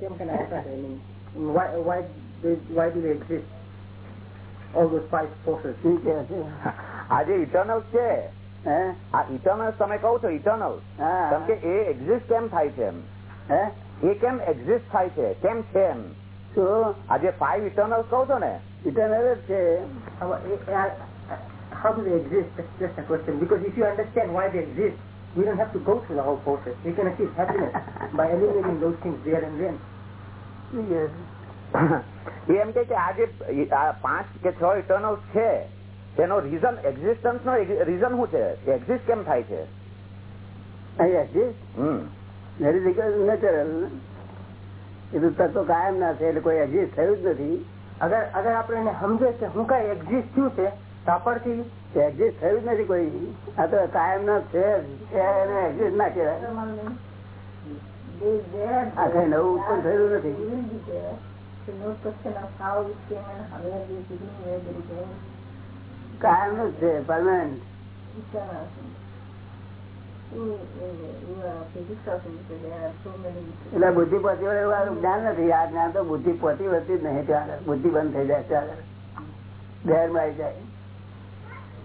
કેમ કે why why they, why do they exist all those five forces શું કે છે આ જે ઇટર્નલ છે હે આ ઇટર્નલ તમે કહો છો ઇટર્નલ હા કેમ કે એ એક્ઝિસ્ટ કેમ થાય છે એમ હે એ કેમ એક્ઝિસ્ટ થાય છે કેમ છે એમ શું આ જે ફાઈવ ઇટર્નલ કહો છો ને ઇટરનલ જ છે how, uh, uh, how do they exist that's just a question because if you understand why they exist we don't have to go through the whole process we can achieve happiness by eliminating those things there and then Yes. એમ કે આજે પાંચ કે છ eternal છે તેનો reason existence નો reason શું છે exist કેમ થાય છે. એ તો તત્વ કાયમ ના છે એટલે કોઈ એક્ઝિસ્ટ થયું જ નથી અગર અગર આપણે એને સમજે કે હું કઈ એક્ઝિસ્ટ થયું છે તો આપણથી એક્ઝિસ્ટ થયું નથી કોઈ. આ તો કાયમ નો છે એટલે બુદ્ધિ પોતી વડે એવું જ્ઞાન નથી. આ જ્ઞાન તો બુદ્ધિ પોતી વળતી જ નહીં ત્યાં બુદ્ધિ બંધ થઈ જાય ત્યાં ઘેર ગેરમાં આવી જાય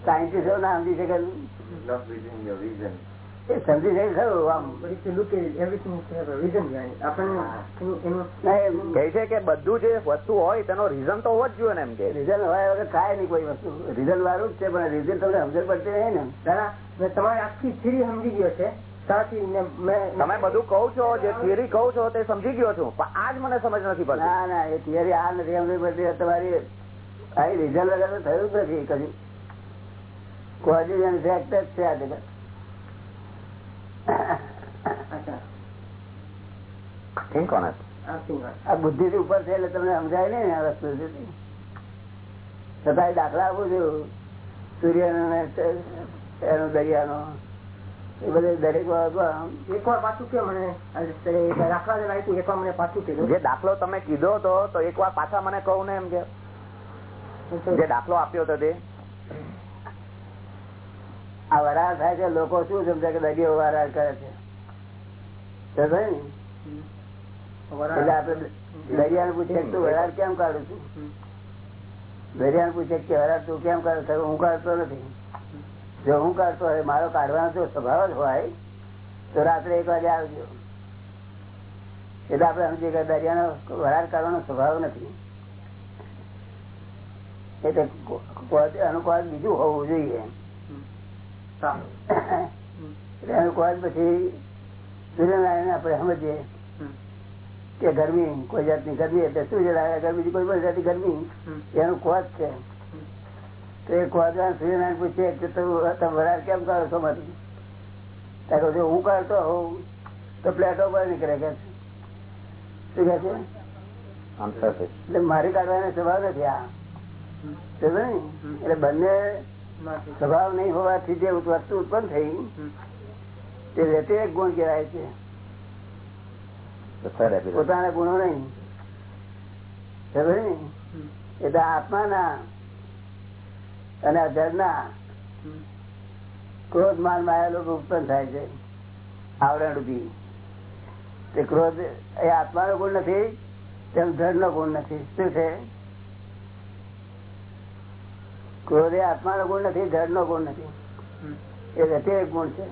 સાયન્ટિસ્ટો ના સમજી શકે. એ સમજી શકે ખરું આમ. કહે છે કે બધું જે વસ્તુ હોય તેનો રીઝન તો હોવો જ જોઈએ ને એમ કે રીઝન હોય વગર થાય નહીં કોઈ વસ્તુ. રીઝન વાળું જ છે પણ રીઝન તમને સમજણ પડતી નહીં ને દાદા મેં તમારી આખી થિયરી સમજી ગયો છે. તમે બધું કહો છો જે થિયરી કહો છો તે સમજી ગયો છું પણ આજ મને સમજ નથી પડતી. ના ના એ થિયરી આ નથી સમજી પડતી. તમારી આ રીઝન વગર થયું જ નથી કદી. છે આ જગત આ બુદ્ધિ થી ઉપર છે એટલે તમને સમજાય નઈ ને આ વસ્તુ છતાં દાખલા આપું છું. સૂર્યનો એનો દરિયાનો. એ બધે દરેક એકવાર પાછું કે મને? દાખલા એકવાર મને પાછું કીધું. જે દાખલો તમે કીધો તો તો એક વાર પાછા મને કહું ને એમ કે. જે દાખલો આપ્યો હતો તે. આ વરાળ થાય છે લોકો શું સમજે કે દરિયો વરાળ કરે છે? તો થાય ને? એટલે આપડે દરિયાને પૂછે તું વરાળ કેમ કાઢું છું? દરિયાને પૂછે કે વરાળ તું કેમ કાઢું છું? હું કાઢતો નથી. જો હું કાઢતો હોય મારો કાઢવાનો જો સ્વભાવ જ હોય તો રાત્રે એક વાગે આવજો. એટલે આપડે સમજીએ કે દરિયાનો વરાળ કાઢવાનો સ્વભાવ નથી. એટલે કોઈ બીજું હોવું જોઈએ. એનું કોઈ પછી સૂર્યનારાયણ આપણે સમજીએ કે ગરમી કોઈ જાતની ગરમી એટલે સૂર્યનારાયણ ગરમી કોઈ પણ જાતની ગરમી. એનું કોજ છે. તો એ કોજ સૂર્યનારાયણ પૂછે કે તમે વરાળ કેમ કરો છો મારી કહું હું કરતો હોઉં. તો પ્લેટો પર નીકળે કે છે. શું કે છે? એટલે મારી કાઢવાનો સ્વભાવ નથી આ. એટલે બંને સ્વભાવ નહીં હોવાથી જે વસ્તુ ઉત્પન્ન થઈ તે વ્યતિરેક ગુણ કહેવાય છે. પોતાના ગુણો નહીં. એટલે આત્માના અને અધરના ક્રોધ માન માયા લોકો ઉત્પન્ન થાય છે. આવરણ રૂપી. તે ક્રોધ એ આત્માનો ગુણ નથી તેમ ધર્મનો ગુણ નથી. શું છે? ક્રોધ એ આત્મા નો નથી ગુણ નથી. એ નો ગુણ ને yeah. એ વ્યતિરેક ગુણ છે.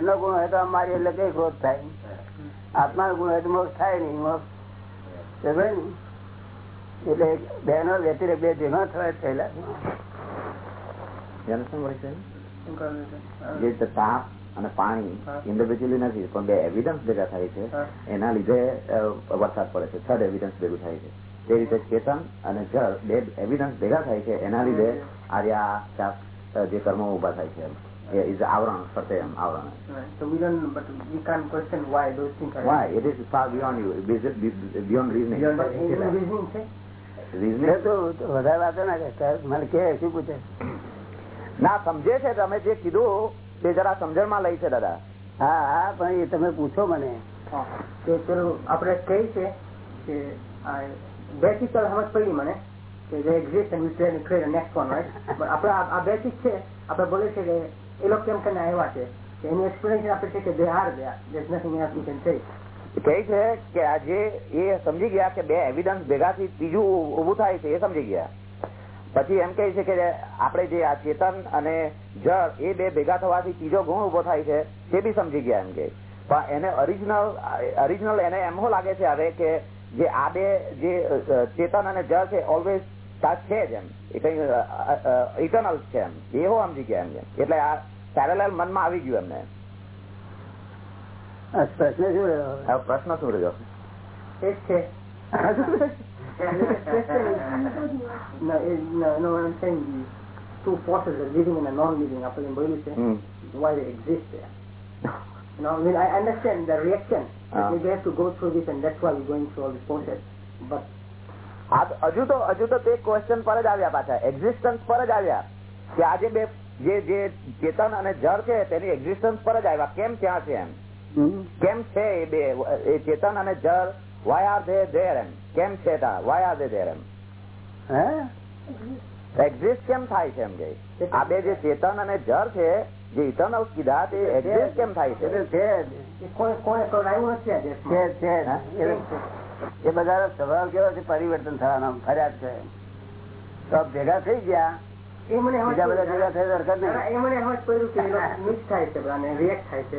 નો ગુણ હોય તો અમારી એટલે કઈ ક્રોધ થાય આત્માનો ગુણ હોય તો મોક્ષ થાય નહીં મોક્ષ ને? એટલે બેનો વ્યતિરેક બે ભેગા થયેલા છે. You understand what I'm saying? જે તાપ અને પાણી ઇન્ડિવિજ્યુઅલી નથી પણ બે એવિડન્સ ભેગા થાય છે. એના લીધે વરસાદ પડે છે. થર્ડ એવિડન્સ ભેગું થાય છે. તે રીતે ચેતન અને જળ બે એવિડન્સ ભેગા થાય છે. એના લીધે આર્યા ચાપ જે કર્મો ઊભા થાય છે is આવરણ ફરતે એમ આવરણ. Right. So we don't, but we can't question why those things are. why? it is far beyond you. Beyond- beyond reasoning. Reasoning. Reasoning? તો તો વધારે વાતો ના કે મને કે શું પૂછે? ના સમજે છે તમે જે કીધું તે જરા સમજણમાં લઈ છે દાદા. હા હા પણ એ તમે પૂછો મને. કે પેલું આપણે કહે છે કે આ બે ચીજ સમજ પડી મને કે જે exist and try to create the next પણ આપણે આ બેસિક છે. આપણે બોલે છે કે એ લોકો કેમ કરીને આવ્યા છે? કે એની એક્સપ્લેનેશન આપણે છે કે they are there. There's nothing else you can say. કહે છે કે આજે એ સમજી ગયા કે બે એવિડન્સ ભેગાથી ત્રીજું ઉભું થાય છે એ સમજી ગયા. પછી એમ કહે છે કે આપણે જે આ ચેતન અને જળ એ બે ભેગા થવાથી ત્રીજો ગુણ ઊભો થાય છે તે બી સમજી ગયા એમ કે પણ એને ઓરિજિનલ ઓરિજિનલ એને એમ લાગે છે હવે કે જે આ બે જે ચેતન અને જળ છે ઓલવેઝ છે જ એમ. એ કઈ ઇટર્નલ છે એમ. એવો સમજી ગયા એમ કે. એટલે આ પેરેલલ મનમાં આવી ગયું એમને. પ્રશ્ન શું રહ્યો પ્રશ્ન શું રહ્યો? એ છે. no, it, no, no, what I'm saying is two forces are living and a non-living આપણે એમ બોલ્યું mm. why they exist there. You know, I mean, I understand the reaction. Ah. They have to go through this, and that's why we're going through all this process. But હજુ તો હજુ તો તે question પર જ આવ્યા પાછા existence પર જ આવ્યા કે આજે બે જે જે ચેતન અને જળ છે તેની એક્ઝિસ્ટન્સ પર જ આવ્યા કેમ ત્યાં છે એમ કેમ છે એ બે એ ચેતન અને જળ વાય આર ધે ધેર એમ કેમ છે તા વાય આર ધે ધેર એમ હે એક્ઝિસ્ટ કેમ થાય છે એમ કે આ બે જે ચેતન અને જર છે જે ઇટર્નલ કીધા તે એક્ઝિસ્ટ કેમ થાય છે એટલે છે જ. એ બધા સ્વભાવ કેવો છે પરિવર્તન થવાનો ફરિયાદ છે તો ભેગા થઈ ગયા એ મને બીજા બધા ભેગા. થઈ હરકત નહીં એ મને જ પડ્યું કે મિક્સ થાય છે રિએક્ટ થાય છે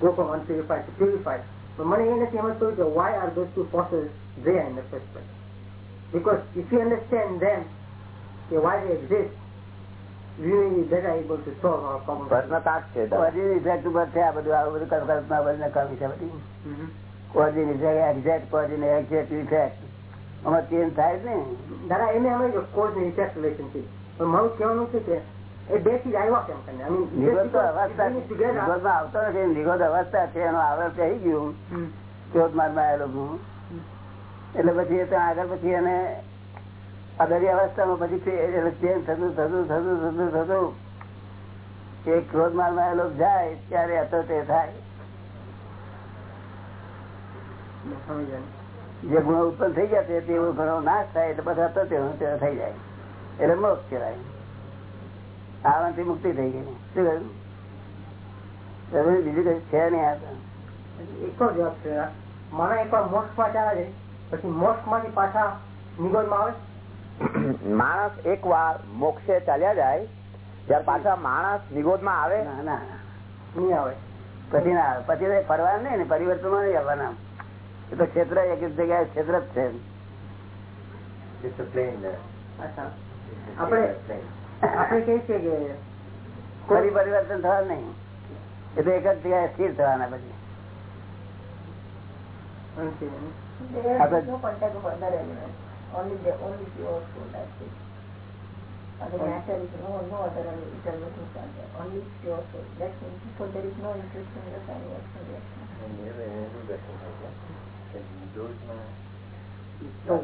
go from unpurified to purified પણ મને એ નથી સમજ પડ્યું કે why are those two forces there in the first place because if you understand them કે why they exist we will be better able to solve our problems પ્રશ્ન તાક છે કોઝિન effect ઉપર છે આ બધું આવું બધું કલ્પ- કલ્પના બધી નકામી છે બધી Mhm. Cause and effect exact cause and exact effect આમાં ચેન્જ થાય જ ને દાદા એને અમે જો કોઝ ને ઇફેક્ટ રિલેશનશીપ પણ મારું કહેવાનું છે કે આવતો નથી નિગોદ અવસ્થા છે એનો આવરણ થઈ ગયું. આવેલું એટલે પછી એ આગળ પછી એને આ અવસ્થામાં પછી ચેન્જ થતું થતું થતું થતું થતું. એ ક્રોધ મારમાં જાય ત્યારે હતો તે થાય. જે ગુણો ઉત્પન્ન થઈ ગયા તે ગુણો નાશ થાય એટલે બધા હતો તે તે થઈ જાય. એટલે મોક્ષ કહેવાય. આવવાથી મુક્તિ થઈ ગઈ. શું કહ્યું? બીજું કઈ છે નહીં આ. એકલો જવાબ છે. માણસ એકવાર મોક્ષમાં ચાલે છે. પછી મોક્ષમાંથી પાછા નિગોદમાં આવે? માણસ એક વાર મોક્ષે ચાલ્યા જાય ત્યારે પાછા માણસ વિગોદમાં આવે? ના ના નહીં આવે. પછી ના આવે. પછી ફરવા નહીં ને પરિવર્તન નહીં આવવાના એ તો ક્ષેત્ર એક એક જગ્યાએ ક્ષેત્ર જ છે. આપણે plane. આપણે કહીએ છે કે ફરી પરિવર્તન થવાનું નહીં. એ તો એક જ જગ્યાએ સ્થિર થવાના પછી.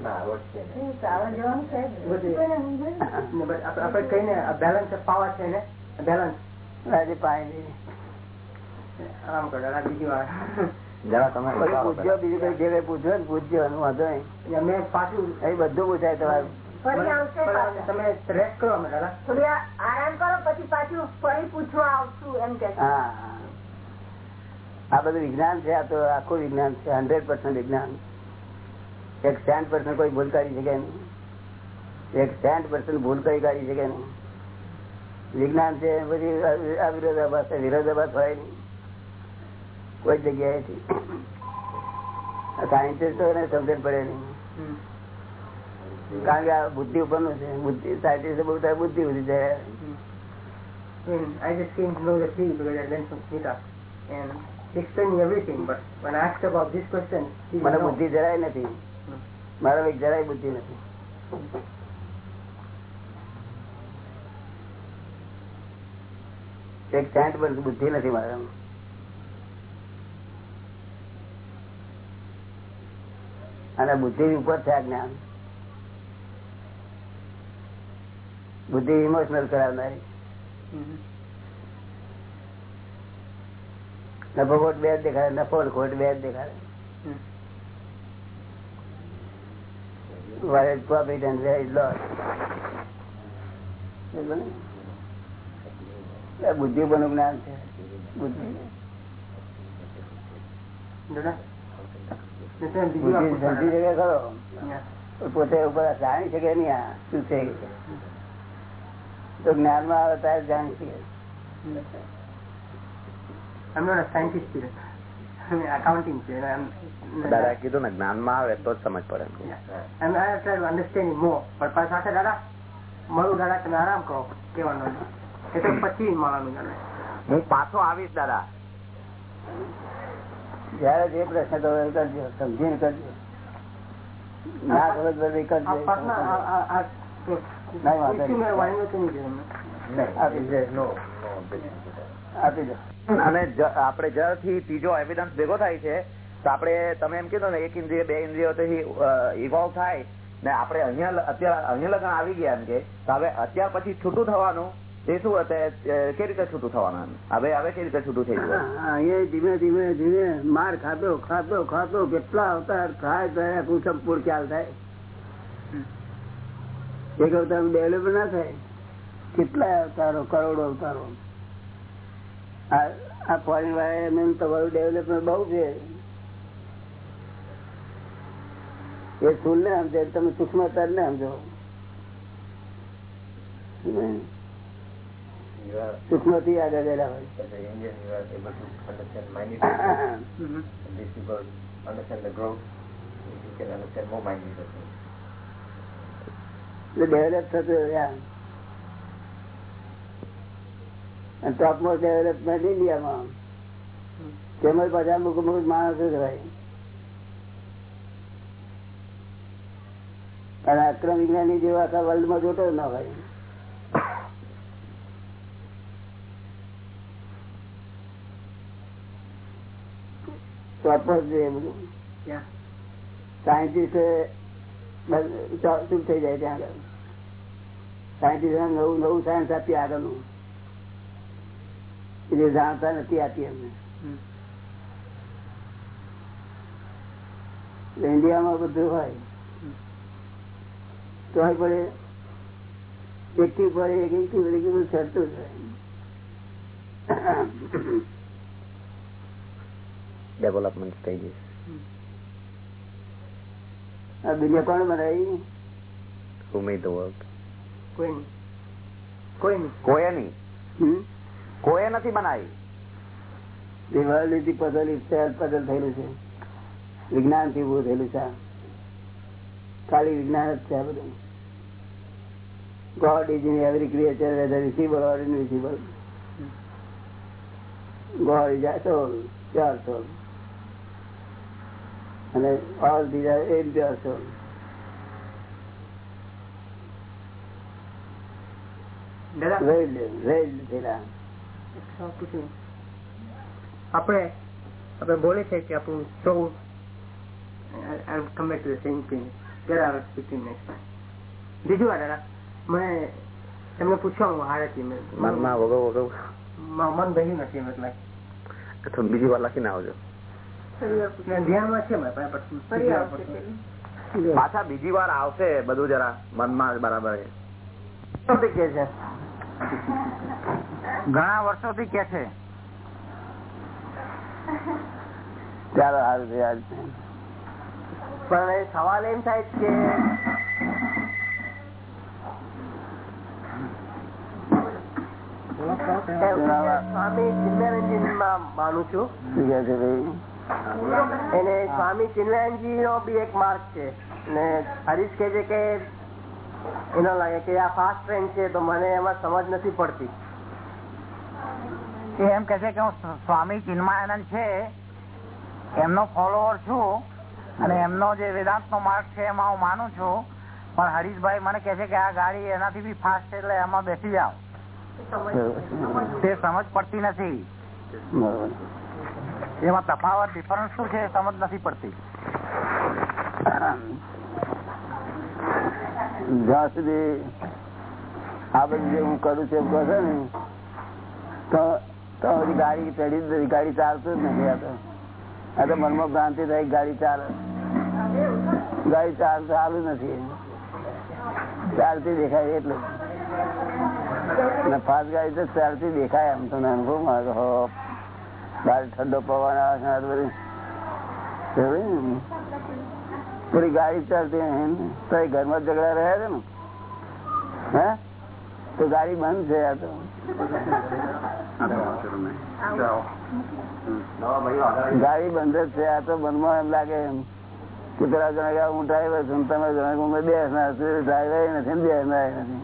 ના. એ બેલેન્સ છે ને બેલેન્સ હજી પાણી આરામ કરો બીજી વાર બીજું કઈ જે કઈ ને એનું વાંધો નહીં મેં પાછું અહીં બધું પૂછાય તમારું. તમે રેસ્ટ કરો અમે દાદા થોડી વાર આરામ કરો પછી પાછું ફરી પૂછવા આવશું એમ કે. હા આ બધું વિજ્ઞાન છે આ તો આખું વિજ્ઞાન છે હંડ્રેડ પર્સન્ટ વિજ્ઞાન એક સેન્ટ પર્સન કોઈ ભૂલ કરી શકે નહીં. એક સેન્ટ પર્સન ભૂલ કરી શકે નહીં. વિજ્ઞાન છે પછી આ વિરોધાભાસ છે વિરોધાભાસ હોય નહીં. કોઈ જગ્યાએથી સાયન્ટિસ્ટોને સમજણ પડે નહીં. કારણ કે આ બુદ્ધિ ઉપરનું છે. બુદ્ધિ સાયન્ટિસ્ટ બહુ થાય બુદ્ધિ બધી જાય I just came to know the tree because I learned from Smita. And he explained me everything, but when I asked about this question, he didn't મને. બુદ્ધિ જરાય નથી. મારા એક જરાય બુદ્ધિ નથી. એક સેન્ટ પર બુદ્ધિ નથી મારા અને બુદ્ધિ ઉપર છે આ જ્ઞાન. બુદ્ધિ ઇમોશનલ કરાવનારી. નફો ખોટ બે જ દેખાડે નફો ખોટ બે જ દેખાડે. Where is profit and where is loss. બુદ્ધિ પણ જ્ઞાન છે બુદ્ધિ સમજી શકે ખરો પોતે ઉપર જાણી શકે નહીં આ શું છે તો જ્ઞાનમાં આવે ત્યારે જાણી શકે accounting છે and I'm, દાદા કીધું ને જ્ઞાનમાં આવે તો જ સમજ પડે દાદા મારું દાદા તમે આરામ કરો એ તો પછી મળવાનું હું પાછો આવીશ દાદા જયારે જે પ્રશ્ન કરો એ કરજો સમજીને કરજો ના સમજ બધી કરજો. મેં અને આપડે આપણે જ્યારથી ત્રીજો એવિડન્સ ભેગો થાય છે તો આપણે, તમે એમ કીધું ને એક ઇન્દ્રિય, બે ઇન્દ્રિયો ઇવોલ્વ થાય ને આપણે અહીંયા અત્યારે અહીંયા લગન આવી ગયા એમ કે હવે અત્યાર પછી છૂટું થવાનું, એ શું હતે કેવી રીતે છૂટું થવાનું હવે હવે કેવી રીતે છૂટું થઈ ગયું? અહીંયા ધીમે ધીમે ધીમે માર ખાતો ખાતો ખાતો કેટલા અવતાર થાય ત્યારે આખું સંપૂર્ણ ખ્યાલ થાય? એક અવતાર ડેવલપ ના થાય. કેટલા અવતારો, કરોડો અવતારો. આ ફોરેન વાળા એમ તમારું ડેવલપમેન્ટ બહુ છે. એ સ્થુલ ને સમજે તમે ને સમજો સૂક્ષ્મથી આગળ ગયેલા હોય understand the growth. You can understand more minute things. થતું રહ્યા અને ટોપમોસ્ટ ડેવલપમેન્ટ ઇન્ડિયામાં તેમજ બધા અમુક અમુક માણસો જ હોય અને અક્રમ વિજ્ઞાની જેવા આખા વર્લ્ડમાં જોતો જ ના હોય. ચોપસ જોઈએ બધું. સાયન્ટિસ્ટ ચૂપ થઈ જાય ત્યાં આગળ. સાયન્ટિસ્ટ નવું નવું સાયન્સ આપીએ આગળનું. એ જાણતા નથી આપી અમને. ઇન્ડિયામાં બધું હોય. તો પડે એકથી પડે એક એકથી પડે બધું સરતું જ ડેવલપમેન્ટ સ્ટેજીસ આ બીજા કોણ બનાવી? કોઈ કોઈ નહીં. કોઈ નહીં. હમ? કોઈએ નથી બનાવી. દિવાળી પદલ puzzle થયેલું છે. વિજ્ઞાનથી ઉભું થયેલું છે. ખાલી વિજ્ઞાન જ છે આ બધું. God is in every creature, whether visible or invisible. God is at all, pure soul. And all these are impure soul. આપણે આપણે બોલે છે કે આપણું સૌ I'll come back to the same thing. There I speaking next time. બીજું વાર દાદા મને એમને પૂછવાનું હારેથી મેં. મનમાં વગો વગો મન ભર્યું નથી એમ એટલે. તો બીજી વાર લખીને આવજો. ને ધ્યાનમાં છે પૂછું. બીજી વાર આવશે બધું જરા મનમાં બરાબર કે છે? ઘણા વર્ષોથી કે છે. ચાલો પણ સવાલ એમ થાય કે સ્વામી ચિન્મયનજી નો બી એક માર્ગ છે. ને હરીશ કે છે કે એનો લાગે કે આ ફાસ્ટ ટ્રેન છે તો મને એમાં સમજ નથી પડતી. એમ કે છે કે હું સ્વામી ચિન્માયાનંદ છે, એમનો ફોલોઅર છું અને એમનો જે વેદાંત નો માર્ગ છે એમાં હું માનું છું. પણ હરીશભાઈ મને કે છે કે આ ગાડી એનાથી બી ફાસ્ટ એટલે એમાં બેસી જાઓ. તે સમજ પડતી નથી. એમાં તફાવત ડિફરન્સ શું છે સમજ નથી પડતી. જ્યાં સુધી આ બધું જે હું કરું છું એમ કહો ને તો તો હજી ગાડી ચડી નથી ગાડી ચાલતું જ નથી આ તો. આ તો મનમાં ભ્રાંતિ થઈ ગાડી ચાલે. ગાડી ચાલ ચાલુ નથી. ચાલતી દેખાય એટલું. ફાસ્ટ ગાડી તો ચાલતી દેખાય આમ તો અનુભવ હો. ઠંડો પવન આવે છે બધું. પૂરી ગાડી ચાલતી. તો એ ઘરમાં ઝઘડા રહ્યા છે ને? હે? તો ગાડી બંધ છે આ તો. ગાડી બંધ જ છે, આ તો મનમાં એમ લાગે એમ. કે પેલા જણા હું ડ્રાઈવર છું તમે જણા છું ડ્રાઈવર નથી ને નથી.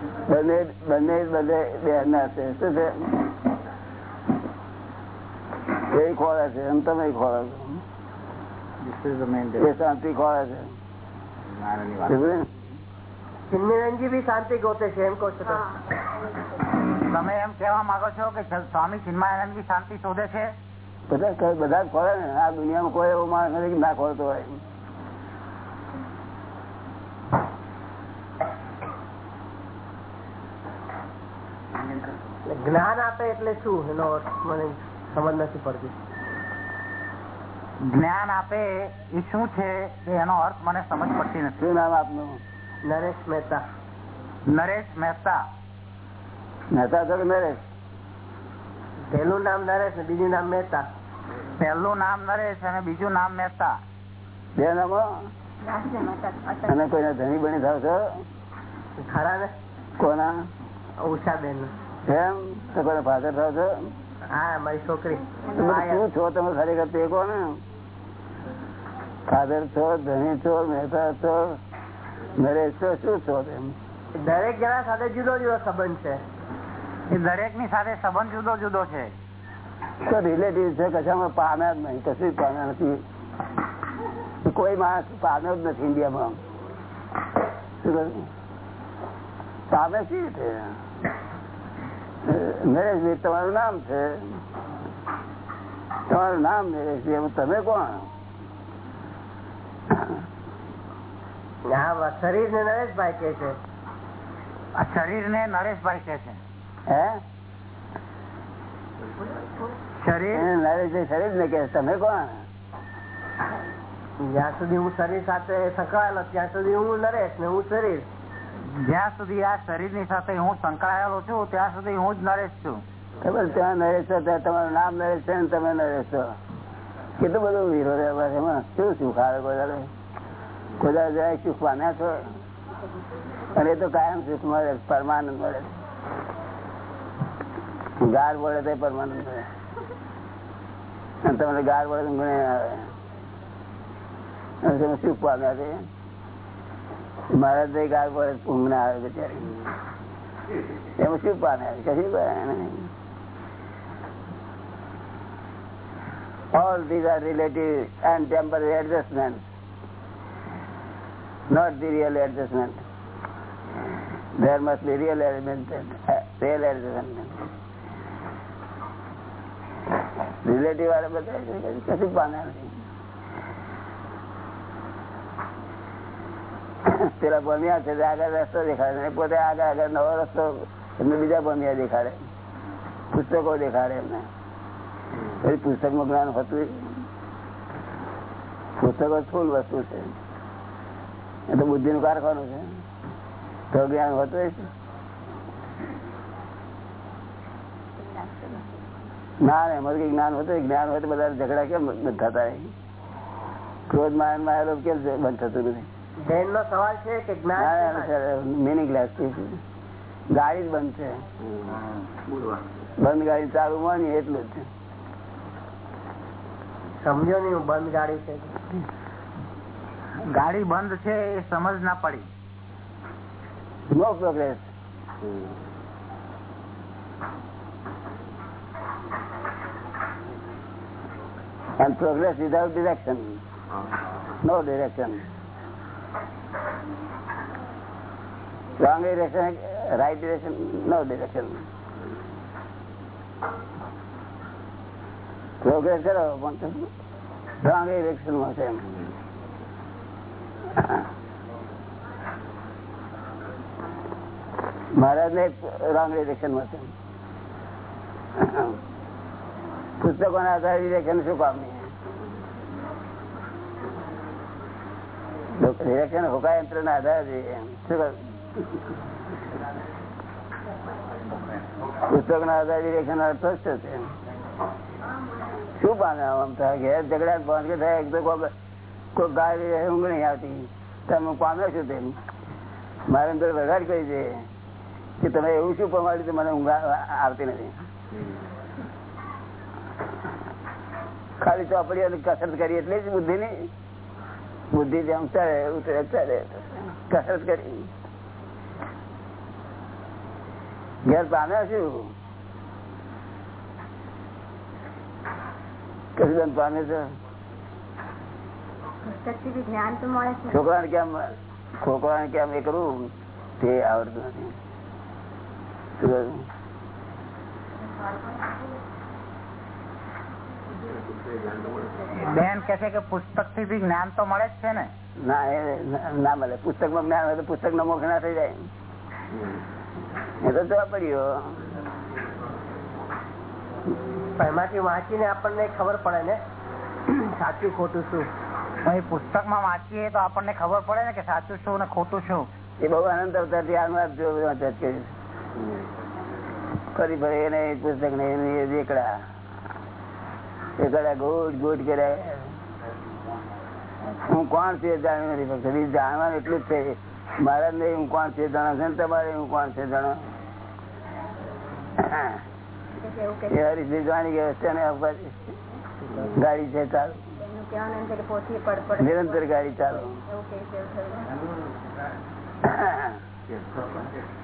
બંને બંને બધે બેસનાર છે. શું છે? એ ખોળે છે એમ તમે ખોળે છો. એ શાંતિ ખોળે છે. સમજ્યું બી શાંતિ ગોતે છે એમ કહો છો તમે એમ કેવા માંગો છો કે સ્વામી ચિન્મયાનંદ બી શાંતિ શોધે છે? બધા બધા ખોળે ને. આ દુનિયામાં કોઈ એવો માણસ નથી ના ખોલતો હોય. જ્ઞાન આપે એટલે શું? એનો મને સમજ નથી પડતી. જ્ઞાન આપે એ શું છે એનો અર્થ મને સમજ પડતી નથી. શું નામ આપનું? નરેશ મહેતા. નરેશ મહેતા. મહેતા છો નરેશ? પહેલું નામ નરેશ ને બીજું નામ મહેતા. પહેલું નામ નરેશ અને બીજું નામ મહેતા. બે નામો? અને કોઈને ધણી બની થાવ છો? ખરા ને? કોના? ઉષાબેન એમ? તો ફાધર થાવ છો? હા મારી છોકરી. શું છો? તમે ખરેખર તે કોને ફાધર છો ધણી છો મહેતા છો નરેશ છો શું છો તેમ? દરેક જણા સાથે જુદો જુદો સંબંધ છે. એ દરેકની સાથે સંબંધ જુદો જુદો છે. તો રિલેટિવ છે કશામાં પામ્યા જ નહીં કશું પામ્યા નથી. કોઈ માણસ પામ્યો જ નથી ઇન્ડિયામાં. શું કહ્યું? પામે સી રીતે? નરેશભાઈ તમારું નામ છે? તમારું નામ નરેશભાઈ તમે કોણ? શરીર ને નરેશભાઈ કે છે. આ શરીર ને નરેશભાઈ કે છે. હે? શરીર? નરેશ નરેશભાઈ શરીર ને કે તમે કોણ? જ્યાં સુધી હું શરીર સાથે સંકળાયેલો ત્યાં સુધી હું નરેશ ને હું શરીર. જ્યાં સુધી આ શરીર સાથે હું સંકળાયેલો છું, ત્યાં સુધી હું જ નરેશ છું. ખબર ત્યાં નરેશ ત્યાં તમારું નામ નરેશ છે તમે નરેશ છો. કેટલું બધું વિરોધાભાસ એમાં? શું સુખ આવે બધા બધા જાય, સુખ પામ્યા છો? અને તો કાયમ સુખ મળે, પરમાનંદ મળે. ગાર વળે તો પરમાનંદ મળે. તમને ગાર વળે ગુણે આવે. સુખ પામ્યા છે મહારાજ ગાર પડે તો ઊંઘ ના આવે બિચારી એમાં શું પામ્યા કશું નહીં All these are relative and temporary adjustments, not the real adjustment. There must be real element, uh, real adjustment. Relative વાળા બધા કશું પામ્યા નથી પેલા બન્યા છે આગળ રસ્તો દેખાડે ને પોતે આગળ આગળ નવો રસ્તો એમને બીજા બન્યા દેખાડે. પુસ્તકો દેખાડે એમને. પછી પુસ્તકનું જ્ઞાન હતું પુસ્તકો સ્થુલ વસ્તુ છે. એ તો બુદ્ધિ નું કારખાનું છે. તો જ્ઞાન હોતું હશે? ના એમાં કઈ જ્ઞાન હોતું જ્ઞાન હોય તો બધા ઝઘડા કેમ થતા ક્રોધ માયનમાં કેમ બંધ થતું નથી? બેન નો સવાલ છે કે જ્ઞાન ગાડી જ બંધ છે. બંધ ગાડી ચાલુ માની એટલું જ સમજો નહીં હું બંધ ગાડી છે? ગાડી બંધ છે એ સમજ ના પડી. No progress and progress without direction. No direction. Wrong direction, right direction, no direction. Progress કરો પણ wrong direction માં છે. મહારાજ ને રોંગ ડિરેક્શનમાં છે પુસ્તકો ના આધારે ડિરેક્શન શું કામ નહીં તો નહીં પામ્યો છું તેમ. મારે અંદર વધારે કરી છે કે તમે એવું શું પમાડ્યું કે મને ઊંઘ આવતી નથી. ખાલી ચોપડી કસરત કરી એટલે જ બુદ્ધિ ની બુદ્ધિ જેમ ચાલે ઉતરે ચાલે કસરત કરી. ઘેર પામ્યા છું કશું પામે છે? પુસ્તકથી જ્ઞાન તો મળે છોકરાને કેમ છોકરાને કેમ એ કરવું? તે આવડતું નથી? બેન કે છે કે પુસ્તકથી બી જ્ઞાન તો મળે જ છે ને. ના એ ના મળે. પુસ્તકમાં જ્ઞાન હોય તો પુસ્તક નો મોખ ના થઈ જાય. એ તો જોવા પડ્યો. એમાંથી વાંચીને આપણને ખબર પડે ને. સાચું ખોટું શું? પુસ્તકમાં વાંચીએ તો આપણને ખબર પડે ને કે સાચું શું ને ખોટું શું. એ બહુ આનંદ અવતારથી આનંદ ફરી ફરી એને પુસ્તક ને એને હું કોણ છે જાણ્યું નથી ફક્ત જાણવાનું એટલું જ છે. મારા નહીં, હું કોણ છે જાણો છે તમારે, હું કોણ છે જાણો હરીશભાઈ જાણી છે ને ગાડી છે ચાલુ. નિરંતર ગાડી ચાલુ.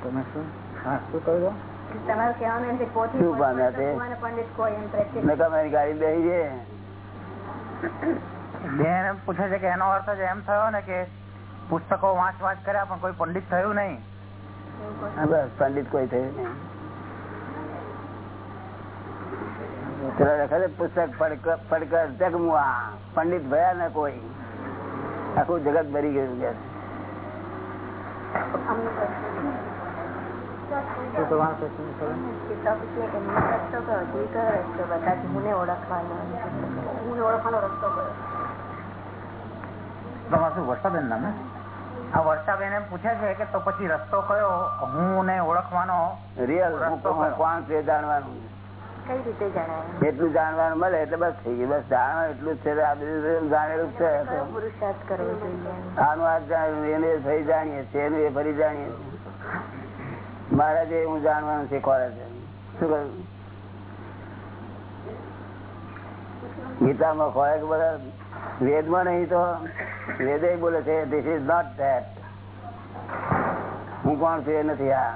તમે શું? હા, શું કહ્યું? તમારું કહેવાનું એમ છે કે પોથી શું પામ્યા પડ તે? ભગવાન પંડિત કોઈ એમ પ્રત્યે નકામારી ગાડી બેસી છે. બેન પૂછે છે કે એનો અર્થ જ એમ થયો ને કે પુસ્તકો વાંચ વાંચ કર્યા પણ કોઈ પંડિત થયું નહીં. બસ પંડિત કોઈ થયું નહીં. પુસ્તક પડકર જગમુઆ પંડિત ભયા ને કોઈ. આખું જગત ભરી ગયું શું વર્ષાબેન નામ આ વર્ષાબેન એમ પૂછે છે કે તો પછી રસ્તો કયો? હું ને ઓળખવાનો? રિયલ રસ્તો કોણ છે જાણવાનું. કઈ રીતે જણાય એટલું જાણવાનું મળે એટલે બસ થઈ ગયું. બસ જાણવા એટલું જ છે. આ બધું જાણેલું છે. આનું આ જાણ્યું એને ફરી જાણીએ છીએ એનું એ ફરી જાણીએ છીએ. મહારાજે હું જાણવાનું શીખવાડે છે. ગીતામાં ખોરાક બધા વેદમાં નહીં તો વેદે બોલે છે ધીસ ઇઝ નોટ ધેટ હું કોણ છું નથી આ.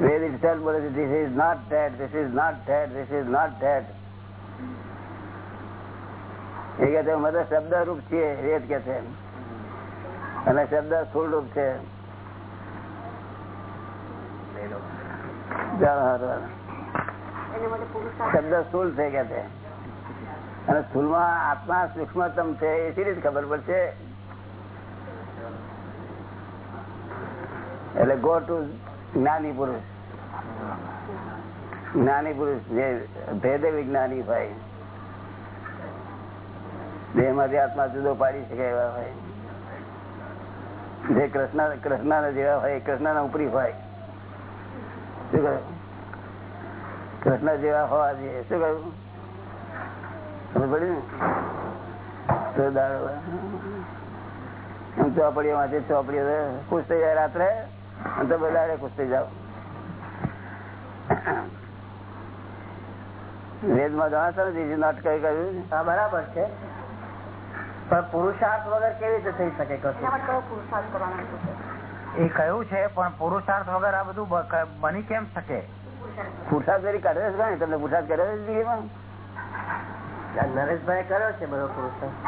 વેદ itself બોલે છે this is not that this is not that this is not that એ કે મતલબ શબ્દ રૂપ છીએ, વેદ કે છે અને શબ્દ સ્થુલ રૂપ છે શબ્દ સ્થૂળ છે કે અને આત્મા સૂક્ષ્મતમ છે એ સી રીતે ખબર પડશે. એટલે ગો ટુ જ્ઞાની પુરુષ. જ્ઞાની પુરુષ જે ભેદ વિજ્ઞાની હોય દેહમાંથી આત્મા જુદો પાડી શકે એવા હોય. જે કૃષ્ણ કૃષ્ણ જેવા હોય કૃષ્ણ ઉપરી હોય. શું કહ્યું? કૃષ્ણ જેવા હોવા જોઈએ. શું કહ્યું? ચોપડીઓ માંથી ચોપડીઓ ખુશ થઈ જાય રાત્રે. તો બધા ખુશ થઈ જાવ વેદમાં જાણો છો ને નાટક કર્યું આ બરાબર છે. પણ પુરુષાર્થ વગર કેવી રીતે થઈ શકે કશું? એના માટે કયો પુરુષાર્થ કરવાનો છે? એ કયું છે પણ પુરુષાર્થ વગર આ બધું બની કેમ શકે? પુરુષાર્થ કરી કાઢે છે ને તમને પુરુષાર્થ કર્યો છે નરેશભાઈ કર્યો છે બધો પુરુષાર્થ?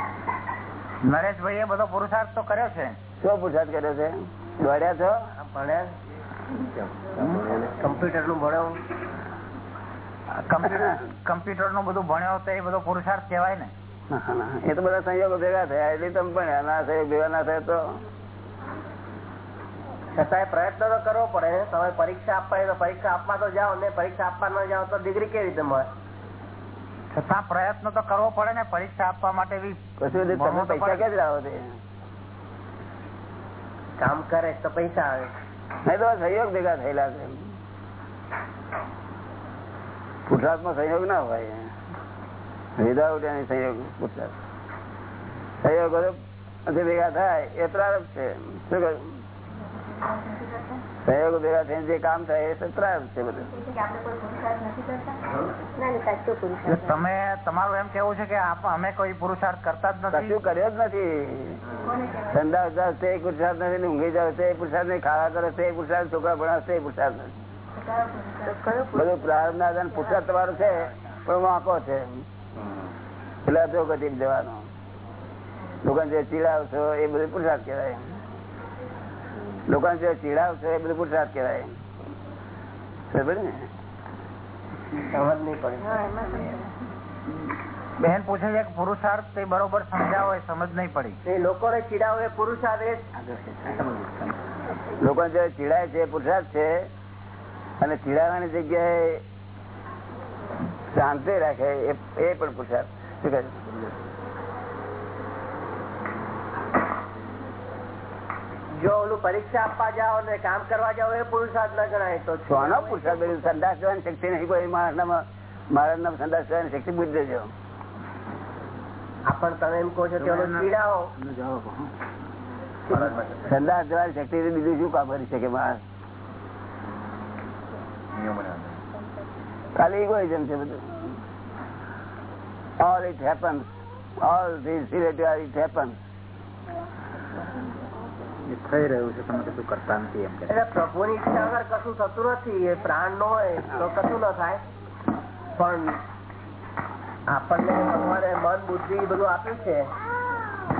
નરેશભાઈ એ બધો પુરુષાર્થ તો કર્યો છે. શું પુરુષાર્થ કર્યો છે? દોડ્યા છો? ભણ્યા? કમ્પ્યુટરનું ભણ્યો કમ્પ્યુટરનું બધું ભણ્યો તો એ બધો પુરુષાર્થ કહેવાય ના, ના. એ તો બધા સંયોગો ભેગા થયા. એટલે તમે પણ ના સંયોગ ભેગા ના થાય તો છતાંય પ્રયત્ન તો કરવો પડે. તમે પરીક્ષા આપવા તો પરીક્ષા આપવા તો જાઓ. ને પરીક્ષા આપવા ન જાઓ તો ડિગ્રી કેવી રીતે મળે? છતાં પ્રયત્ન તો કરવો પડે ને પરીક્ષા આપવા માટે બી પછી બધું ભણવું તમે પૈસા ક્યાં લાવો તે? કામ કરે તો પૈસા આવે. નહીં તો સહયોગ ભેગા થયેલા છે. પુરુષાર્થમાં સહયોગ ના હોય. વિધાઉટ એની સંયોગ સહયોગ ભેગા થાય એ પ્રારંભ છે. શું કહ્યું? સહયોગ ભેગા થઈને જે કામ થાય એ પ્રારંભ છે બધું. કોઈ પુરુષાર્થ નથી કરતા. ના નહીં સાચો એટલે પુરુષાર્થ તમે તમારું એમ કેવું છે કે અમે કોઈ પુરુષાર્થ કરતા જ નથી? કશું કર્યો જ નથી. કોને કહેવાય છે પુરુષાર્થ નથી ઊંઘી જાવ છે પુરુષાર્થ નહીં ખાવા કરે છે પુરુષાર્થ છોકરા ભણાવશે પુરુષાર્થ નથી. તો બધું પ્રારંભ ના પુરુષાર્થ તમારો છે પણ વાંકો છે. એટલે અધોગતિ જવાનો. લોકોને જે ચીડાવશો એ બધું પુરસાદ કહેવાય. લોકોને જે ચીડાવશો એ બધું પુરસાદ કહેવાય. ને. બેન પૂછે છે પુરુષાર્થ તે બરોબર સમજાવો એ સમજ નહીં પડી. એ લોકોને ચીડાવે એ પુરુષાર્થ એ લોકોને જે ચીડાય છે પુરુષાર્થ છે. અને ચીડાવાની જગ્યાએ શાંતિ રાખે એ પણ પુરુષાર્થ. જો ઓલું પરીક્ષા આપવા જાઓ ને કામ કરવા જાઓ એ પુરુષાર્થ ના ગણાય તો સોનો પુરુષાર્થ? બધું સંદાસ જવાની શક્તિ નહીં કોઈ મારા મારા નામ સંદાસ જવાની શક્તિ બુદ્ધ દેજો. આપણ તમે એમ કહો છો કે પીડાઓ સંદાસ જવાની શક્તિ બીજું શું કામ કરી શકે માણસ? ખાલી ઇગોઇઝમ છે બધું. All it happens all these irregularity happens. થઈ રહ્યું છે તમે કશું કરતા નથી એમ એટલે પ્રભુની ઈચ્છા વગર કશું થતું નથી એ પ્રાણ નો હોય તો કશું ન થાય. પણ આપણને ભગવાને મન બુદ્ધિ બધું આપ્યું છે.